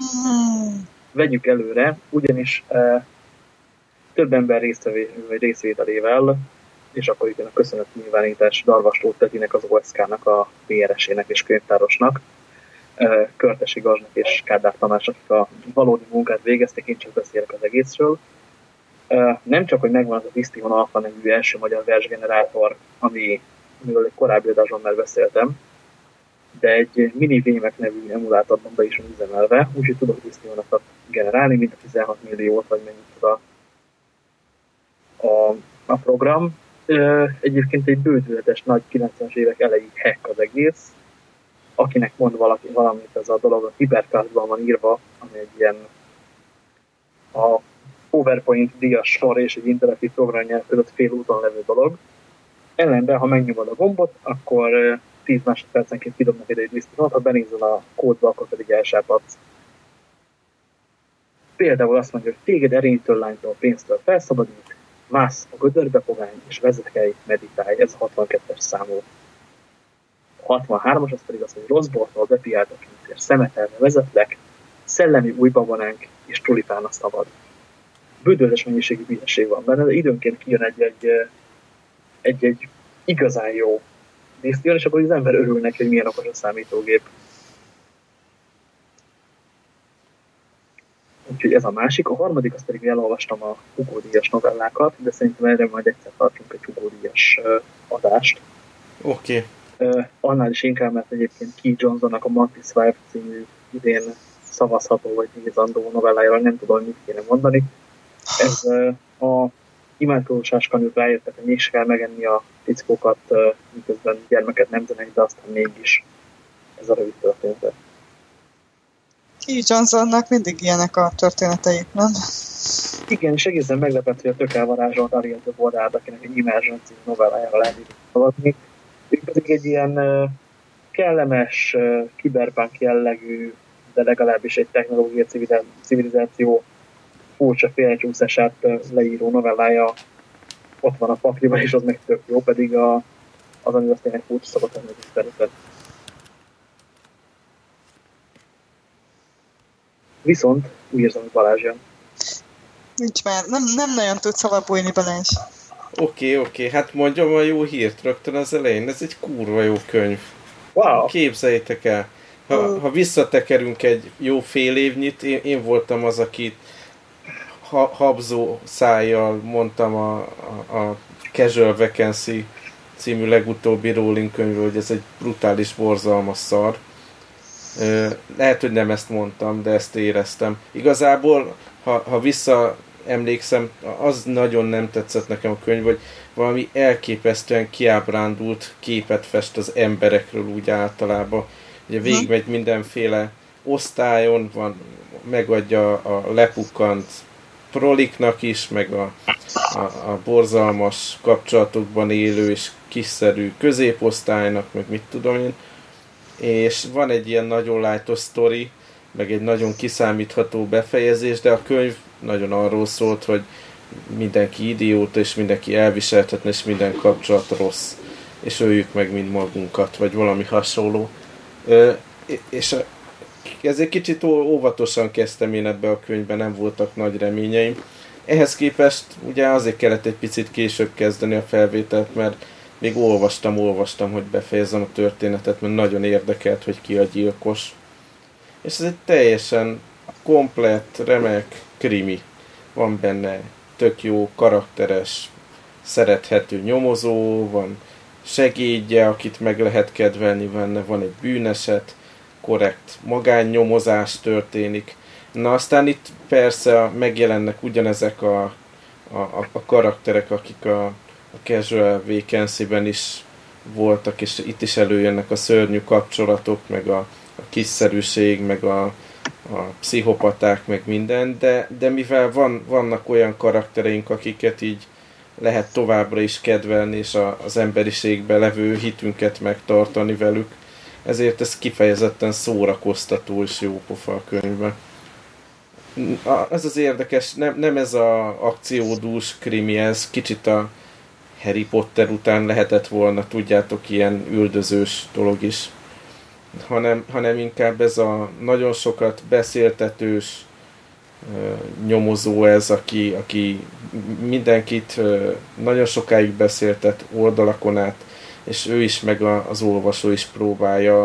vegyük előre, ugyanis uh, több ember részvételével, és akkor itt a köszönet nyilvánítás Darvas Petinek, az OSK-nak, a PRS-ének és könyvtárosnak, uh, Körtesi Gazsnak és Kádár Tamás, akik a valódi munkát végezték, én csak beszélek az egészről. Nem csak, hogy megvan az a Tisztihon Alfa nevű első magyar versgenerátor, ami, amiről egy korábbi adásban már beszéltem, de egy mini Vémek nevű emulátorban be is van üzemelve, úgyhogy tudok Tisztihonokat generálni, mint a 16 milliót, vagy mennyit tud a, a, a program. Egyébként egy bődületes nagy 90-es évek elejé hack az egész. Akinek mond valaki valamit, ez a dolog a Hypercastban van írva, ami egy ilyen a PowerPoint díjas sor és egy interaktív programnyelv között fél úton levő dolog. Ellenben, ha megnyomod a gombot, akkor 10 másodpercenként kidobnak ide egy lisztot, ha benézel a kódba, akkor pedig elsápadsz. Például azt mondja, hogy téged erénytől, lánytól, pénztől felszabadít, mász a gödörbe pogány, és vezetkelj, meditálj. Ez a 62-es számú. A 63-as az pedig az, hogy rossz bortól bepiáltak pincér, szemetelve vezetlek, szellemi újbabonánk és tulipán a szabad bődöles mennyiségű hülyeség van benne, de időnként kijön egy-egy, egy-egy igazán jó disztión, és akkor az ember örül neki, hogy milyen okos a számítógép. Úgyhogy ez a másik. A harmadik, azt pedig elolvastam a Hugo Díjas novellákat, de szerintem erre majd egyszer tartunk egy Hugo Díjas adást. Oké. Okay. Annál is inkább, mert egyébként Key Johnsonnak a Mantis Wife című idén szavazható vagy díjazandó novellájáról nem tudom, mit kéne mondani ez a imádkozósás kanyút rájöttek, hogy mégse kell megenni a fickókat, miközben gyermeket nem zenek, de aztán mégis ez a rövid történet. Keith Johnsonnak mindig ilyenek a történetei, nem? Igen, és egészen meglepett, hogy a tök elvarázsolt Ariel de Bordád, akinek egy Immersion című novellájára lehet. Ő pedig egy ilyen kellemes, kiberpunk jellegű, de legalábbis egy technológia civilizáció furcsa félrecsúszását uh, leíró novellája ott van a pakliban, és az meg tök jó, pedig a, az, ami azt tényleg furcsa szokott lenni, Viszont úgy érzem, hogy Balázs jön. Nincs már, nem, nem nagyon tudsz alapulni Balázs. Oké, okay, oké, okay. hát mondjam a jó hírt rögtön az elején. Ez egy kurva jó könyv. Wow. Képzeljétek el. Ha, ha visszatekerünk egy jó fél évnyit, én, én voltam az, aki ha, habzó szájjal mondtam a, a, a Casual Vacancy című legutóbbi Rowling könyvről, hogy ez egy brutális, borzalmas szar. Lehet, hogy nem ezt mondtam, de ezt éreztem. Igazából, ha, ha vissza emlékszem, az nagyon nem tetszett nekem a könyv, hogy valami elképesztően kiábrándult képet fest az emberekről úgy általában. Ugye végigmegy mindenféle osztályon, van, megadja a lepukkant proliknak is, meg a, a, a borzalmas kapcsolatokban élő és kiszerű középosztálynak, meg mit tudom én és van egy ilyen nagyon lájtos sztori, meg egy nagyon kiszámítható befejezés, de a könyv nagyon arról szólt, hogy mindenki idióta, és mindenki elviselhetetlen, és minden kapcsolat rossz, és öljük meg mind magunkat, vagy valami hasonló. Ö, és ezért kicsit óvatosan kezdtem én ebbe a könyvbe, nem voltak nagy reményeim. Ehhez képest ugye azért kellett egy picit később kezdeni a felvételt, mert még olvastam, olvastam, hogy befejezem a történetet, mert nagyon érdekelt, hogy ki a gyilkos. És ez egy teljesen komplett, remek krimi. Van benne tök jó, karakteres, szerethető nyomozó, van segédje, akit meg lehet kedvelni benne, van egy bűneset, korrekt magánnyomozás történik. Na aztán itt persze megjelennek ugyanezek a, a, a karakterek, akik a a casual vacancy-ben is voltak, és itt is előjönnek a szörnyű kapcsolatok, meg a, a kiszerűség, meg a, a pszichopaták, meg minden, de, de mivel van, vannak olyan karaktereink, akiket így lehet továbbra is kedvelni, és a, az emberiségbe levő hitünket megtartani velük, ezért ez kifejezetten szórakoztató és jó pofa a könyvben. Ez az érdekes, nem, nem ez a akciódús krimi, ez kicsit a, Harry Potter után lehetett volna, tudjátok, ilyen üldözős dolog is, hanem, hanem inkább ez a nagyon sokat beszéltetős nyomozó ez, aki, aki mindenkit nagyon sokáig beszéltet oldalakon át, és ő is, meg az olvasó is próbálja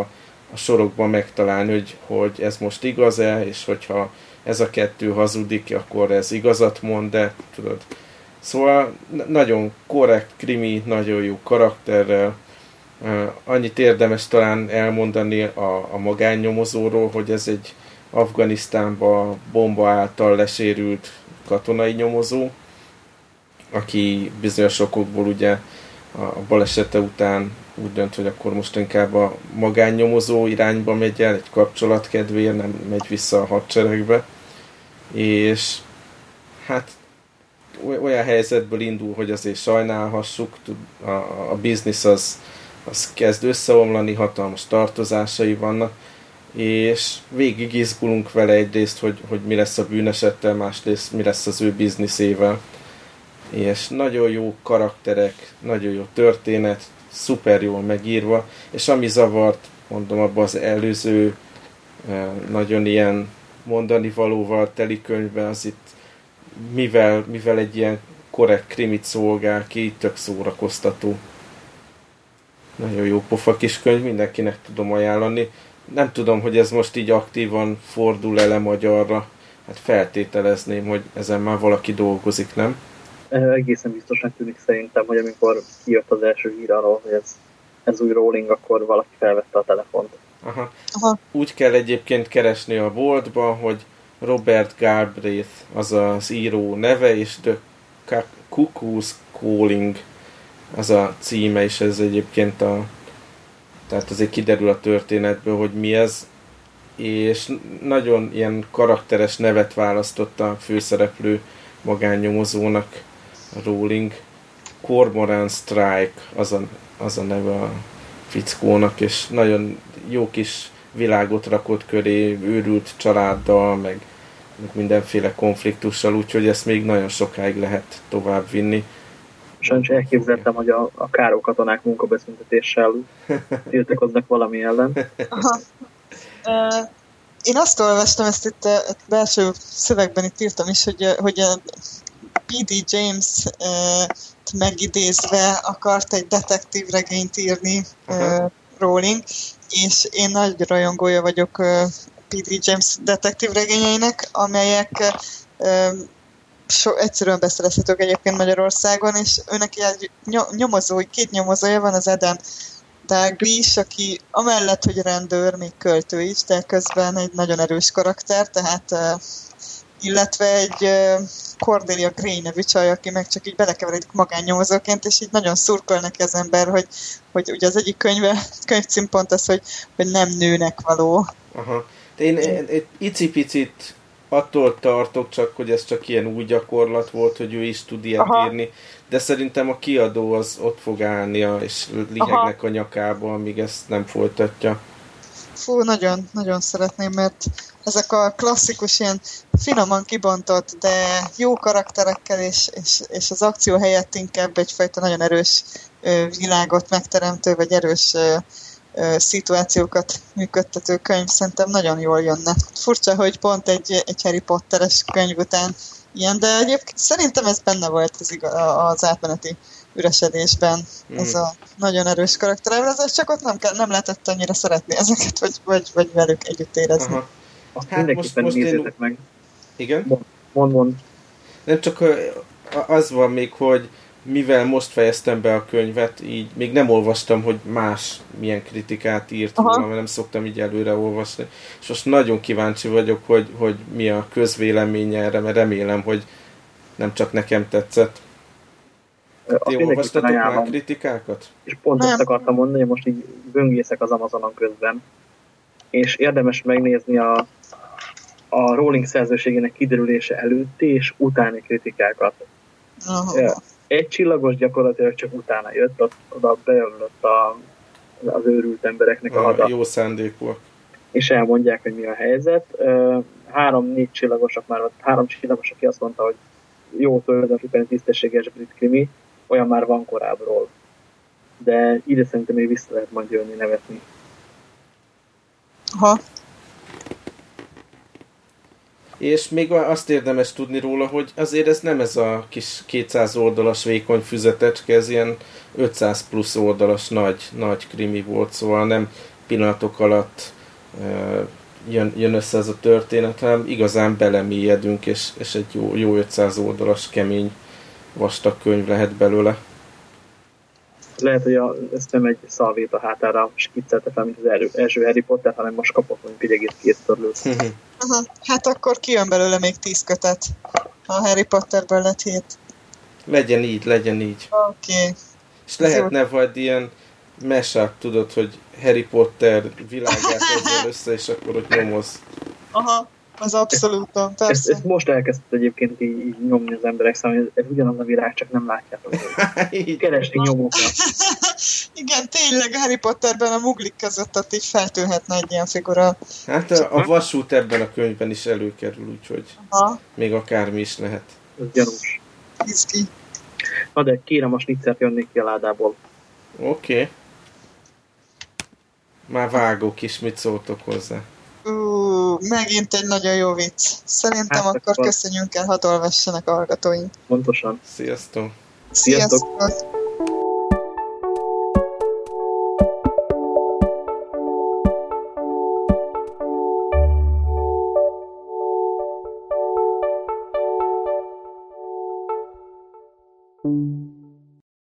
a sorokban megtalálni, hogy, hogy ez most igaz-e, és hogyha ez a kettő hazudik, akkor ez igazat mond, de tudod, Szóval nagyon korrekt krimi, nagyon jó karakterrel. Annyit érdemes talán elmondani a, a magánnyomozóról, hogy ez egy Afganisztánba bomba által lesérült katonai nyomozó, aki bizonyos okokból ugye a balesete után úgy dönt, hogy akkor most inkább a magánnyomozó irányba megy el, egy kapcsolat kedvéért, nem megy vissza a hadseregbe. És hát olyan helyzetből indul, hogy azért sajnálhassuk, a, a biznisz az, az kezd összeomlani, hatalmas tartozásai vannak, és végig izgulunk vele egyrészt, hogy, hogy mi lesz a bűnesettel, másrészt mi lesz az ő bizniszével. És nagyon jó karakterek, nagyon jó történet, szuper jól megírva, és ami zavart, mondom, abban az előző nagyon ilyen mondani valóval teli könyvben, az itt mivel, mivel egy ilyen korrekt krimit szolgál ki, tök szórakoztató. Nagyon jó pofa kis könyv, mindenkinek tudom ajánlani. Nem tudom, hogy ez most így aktívan fordul ele magyarra. Hát feltételezném, hogy ezen már valaki dolgozik, nem? Egészen biztosan tűnik szerintem, hogy amikor kijött az első hír arról, hogy ez, ez új rolling, akkor valaki felvette a telefont. Aha. Aha. Úgy kell egyébként keresni a boltban, hogy Robert Galbraith az az író neve, és The Cuckoo's Calling az a címe, és ez egyébként a tehát azért kiderül a történetből, hogy mi ez. és nagyon ilyen karakteres nevet választotta a főszereplő magánnyomozónak, Rowling. Cormoran Strike az a, az a neve a fickónak, és nagyon jó kis világot rakott köré, őrült családdal, meg, mindenféle konfliktussal, úgyhogy ezt még nagyon sokáig lehet tovább vinni. Sajnos elképzeltem, hogy a, a káró katonák munkabeszüntetéssel tiltakoznak valami ellen. Aha. Én azt olvastam, ezt itt a belső szövegben itt írtam is, hogy, hogy a P.D. James megidézve akart egy detektív regényt írni uh-huh. Rowling, és én nagy rajongója vagyok P.D. James detektív regényeinek, amelyek so, egyszerűen beszerezhetők egyébként Magyarországon, és őnek egy nyomozó, két nyomozója van, az Eden Dalglish, aki amellett, hogy rendőr, még költő is, de közben egy nagyon erős karakter, tehát illetve egy Cordelia Gray nevű csaj, aki meg csak így belekeveredik magánnyomozóként, és így nagyon szurkol neki az ember, hogy, hogy ugye az egyik könyve, könyvcím pont az, hogy, hogy nem nőnek való. Aha. De én, én icipicit attól tartok csak, hogy ez csak ilyen új gyakorlat volt, hogy ő is tud ilyet Aha. írni, de szerintem a kiadó az ott fog állnia, és lihegnek Aha. a nyakába, amíg ezt nem folytatja. Fú, nagyon, nagyon szeretném, mert ezek a klasszikus ilyen finoman kibontott, de jó karakterekkel, és, és, és az akció helyett inkább egyfajta nagyon erős világot megteremtő, vagy erős szituációkat működtető könyv szerintem nagyon jól jönne. Furcsa, hogy pont egy, egy Harry Potteres könyv után ilyen, de egyébként szerintem ez benne volt az, igaz, az átmeneti üresedésben. Mm. Ez a nagyon erős karakter. Ez csak ott nem, kell, nem lehetett annyira szeretni ezeket, vagy, vagy, vagy velük együtt érezni. Aha. Azt hát most, most én... meg. Igen? Mond, mond. Nem csak az van még, hogy mivel most fejeztem be a könyvet, így még nem olvastam, hogy más milyen kritikát írt volna, mert nem szoktam így előre olvasni. És most nagyon kíváncsi vagyok, hogy, hogy mi a közvélemény erre, mert remélem, hogy nem csak nekem tetszett. Ti olvastatok már kritikákat? És pont ezt akartam mondani, hogy most így böngészek az Amazonon közben. És érdemes megnézni a, a Rolling szerzőségének kiderülése előtti és utáni kritikákat. Aha egy csillagos gyakorlatilag csak utána jött, oda beömlött a, az őrült embereknek a, a hada. Jó szándékúak. És elmondják, hogy mi a helyzet. Három-négy csillagosok már, három csillagos, aki azt mondta, hogy jó tulajdonképpen tisztességes brit krimi, olyan már van korábbról. De ide szerintem még vissza lehet majd jönni, nevetni. Ha és még azt érdemes tudni róla, hogy azért ez nem ez a kis 200 oldalas vékony füzetecske, ez ilyen 500 plusz oldalas nagy, nagy krimi volt, szóval nem pillanatok alatt uh, jön, jön össze ez a történet, hanem igazán belemélyedünk, és, és egy jó, jó 500 oldalas kemény vastag könyv lehet belőle lehet, hogy a, ezt nem egy szalvét a hátára skiccelte fel, mint az első Harry Potter, hanem most kapott mondjuk egy egész két törlőt. Aha, hát akkor kijön belőle még tíz kötet. A Harry Potterből lett hét. Legyen így, legyen így. Oké. Okay. És lehetne vagy ilyen mesát, tudod, hogy Harry Potter világát ezzel össze, és akkor ott nyomoz. Aha. Az abszolút, persze. Ezt, ezt most elkezdett egyébként így, így nyomni az emberek számára, ez, ez ugyanaz a világ, csak nem látjátok. Keresni nyomókat. Igen, tényleg Harry Potterben a muglik között ott így feltűnhetne egy ilyen figura. Hát a, a vasút ebben a könyvben is előkerül, úgyhogy Aha. még akármi is lehet. Ez gyanús. Izgi. Na de kérem, a snitzert jönnék ki a ládából. Oké. Okay. Már vágok is, mit szóltok hozzá? Ú, megint egy nagyon jó vicc. Szerintem hát, akkor köszönjünk el, hadd olvassanak a hallgatóink. Pontosan. Sziasztok! Sziasztok! Sziasztok.